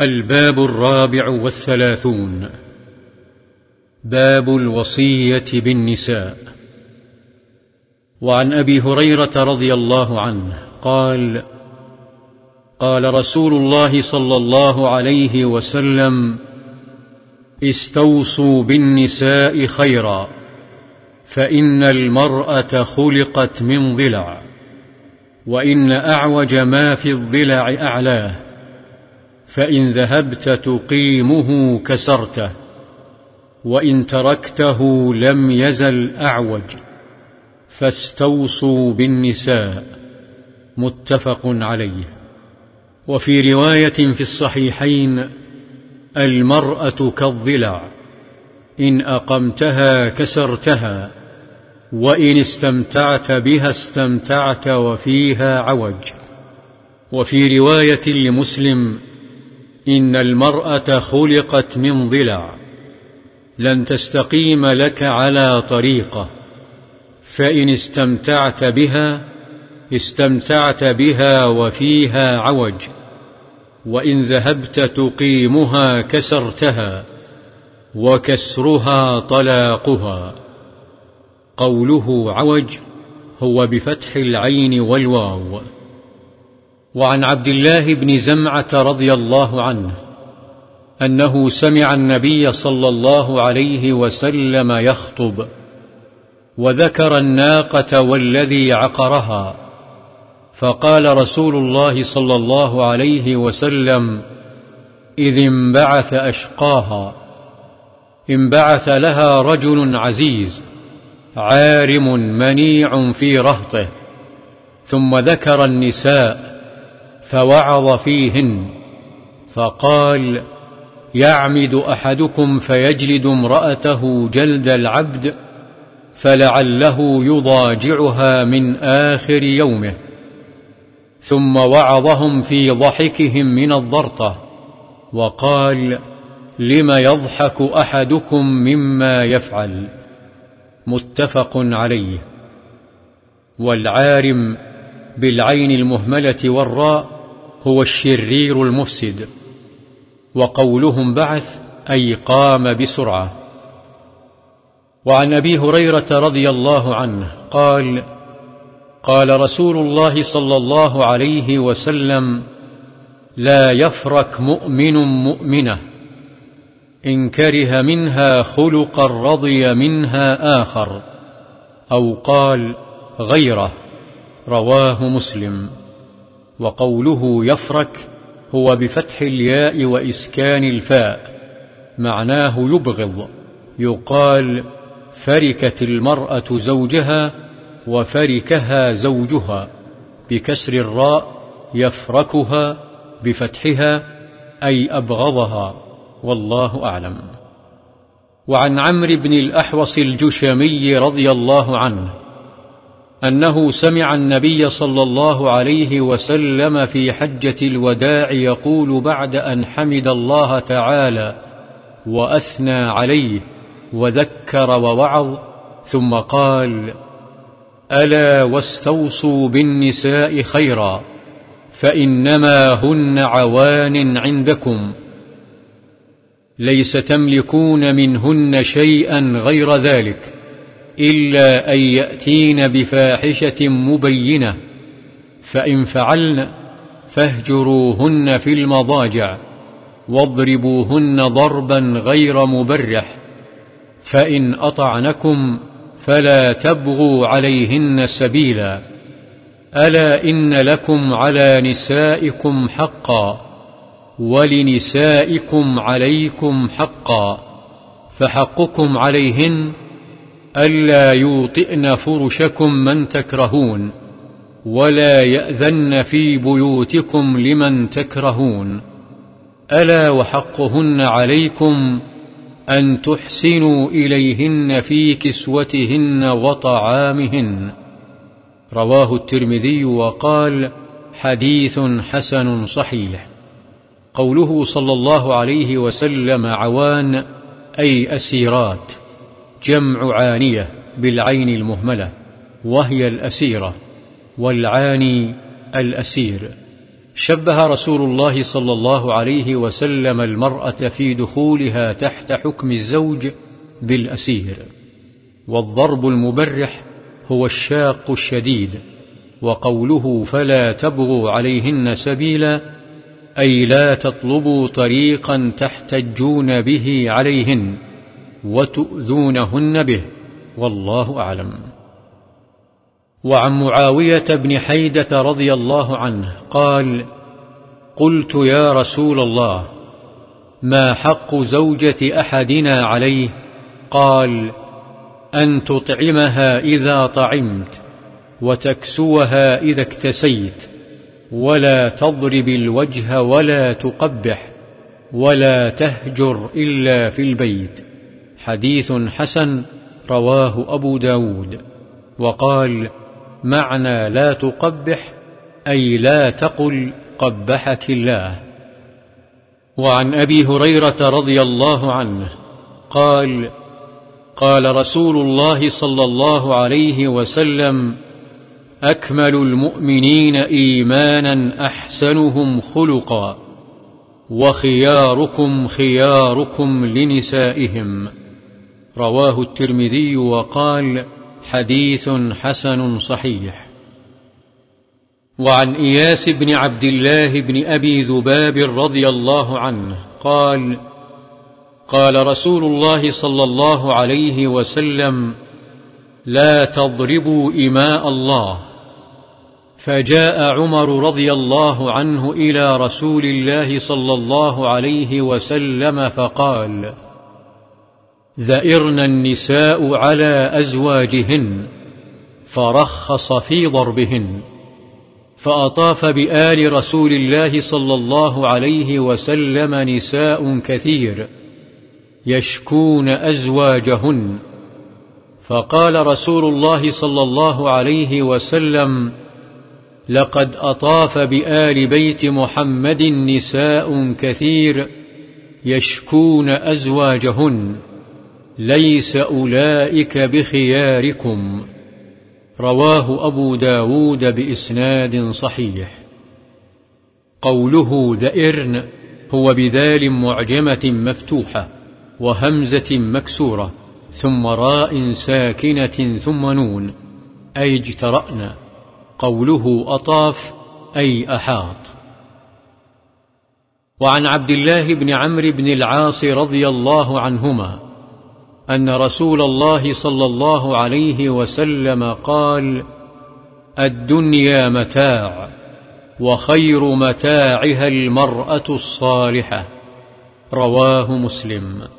الباب الرابع والثلاثون. باب الوصية بالنساء. وعن أبي هريرة رضي الله عنه قال قال رسول الله صلى الله عليه وسلم استوصوا بالنساء خيرا فإن المرأة خلقت من ضلع وإن أعوج ما في الضلع أعلاه. فإن ذهبت تقيمه كسرته وإن تركته لم يزل أعوج فاستوصوا بالنساء متفق عليه. وفي رواية في الصحيحين المرأة كالضلع إن أقمتها كسرتها وإن استمتعت بها استمتعت وفيها عوج. وفي رواية لمسلم إن المرأة خلقت من ضلع. لن تستقيم لك على طريقة. فإن استمتعت بها استمتعت بها وفيها عوج. وإن ذهبت تقيمها كسرتها وكسرها طلاقها. قوله عوج هو بفتح العين والواو. وعن عبد الله بن زمعة رضي الله عنه أنه سمع النبي صلى الله عليه وسلم يخطب وذكر الناقة والذي عقرها فقال رسول الله صلى الله عليه وسلم إذ انبعث أشقاها انبعث لها رجل عزيز عارم منيع في رهطه ثم ذكر النساء فوعظ فيهن فقال يعمد أحدكم فيجلد امرأته جلد العبد فلعله يضاجعها من آخر يومه. ثم وعظهم في ضحكهم من الضرطة وقال لم يضحك أحدكم مما يفعل؟ متفق عليه. والعارم بالعين المهملة والراء هو الشرير المفسد وقولهم بعث أي قام بسرعة. وعن أبي هريرة رضي الله عنه قال قال رسول الله صلى الله عليه وسلم لا يفرك مؤمن مؤمنة إن كره منها خلقا رضي منها آخر أو قال غيره رواه مسلم. وقوله يفرك هو بفتح الياء وإسكان الفاء معناه يبغض يقال فركت المرأة زوجها وفركها زوجها بكسر الراء يفركها بفتحها أي أبغضها والله أعلم. وعن عمرو بن الأحوص الجشمي رضي الله عنه أنه سمع النبي صلى الله عليه وسلم في حجة الوداع يقول بعد أن حمد الله تعالى وأثنى عليه وذكر ووعظ ثم قال ألا واستوصوا بالنساء خيرا فإنما هن عوان عندكم. ليس تملكون منهن شيئا غير ذلك. إلا أن ياتين بفاحشة مبينة فإن فعلن فاهجروهن في المضاجع واضربوهن ضربا غير مبرح فإن أطعنكم فلا تبغوا عليهن سبيلا. ألا إن لكم على نسائكم حقا ولنسائكم عليكم حقا فحقكم عليهن ألا يوطئن فرشكم من تكرهون ولا يأذن في بيوتكم لمن تكرهون. ألا وحقهن عليكم أن تحسنوا إليهن في كسوتهن وطعامهن. رواه الترمذي وقال حديث حسن صحيح. قوله صلى الله عليه وسلم عوان أي أسيرات. جمع عانية بالعين المهملة وهي الأسيرة والعاني الأسير. شبه رسول الله صلى الله عليه وسلم المرأة في دخولها تحت حكم الزوج بالأسير. والضرب المبرح هو الشاق الشديد وقوله فلا تبغوا عليهن سبيلا أي لا تطلبوا طريقا تحتجون به عليهن. وتؤذونهن به. والله أعلم. وعن معاوية بن حيدة رضي الله عنه قال قلت يا رسول الله ما حق زوجة أحدنا عليه؟ قال أن تطعمها إذا طعمت وتكسوها إذا اكتسيت ولا تضرب الوجه ولا تقبح ولا تهجر إلا في البيت. حديث حسن رواه أبو داود وقال معنى لا تقبح أي لا تقل قبحك الله. وعن أبي هريرة رضي الله عنه قال قال رسول الله صلى الله عليه وسلم أكمل المؤمنين إيمانا أحسنهم خلقا وخياركم خياركم لنسائهم. رواه الترمذي وقال حديث حسن صحيح. وعن إياس بن عبد الله بن أبي ذباب رضي الله عنه قال قال رسول الله صلى الله عليه وسلم لا تضربوا إماء الله. فجاء عمر رضي الله عنه إلى رسول الله صلى الله عليه وسلم فقال ذئرن النساء على أزواجهن فرخص في ضربهن فأطاف بآل رسول الله صلى الله عليه وسلم نساء كثير يشكون أزواجهن. فقال رسول الله صلى الله عليه وسلم لقد أطاف بآل بيت محمد نساء كثير يشكون أزواجهن. ليس أولئك بخياركم. رواه أبو داود بإسناد صحيح. قوله ذئرن هو بذال معجمة مفتوحة وهمزة مكسورة ثم راء ساكنة ثم نون أي اجترأن قوله أطاف أي أحاط. وعن عبد الله بن عمرو بن العاص رضي الله عنهما أن رسول الله صلى الله عليه وسلم قال الدنيا متاع وخير متاعها المرأة الصالحة. رواه مسلم.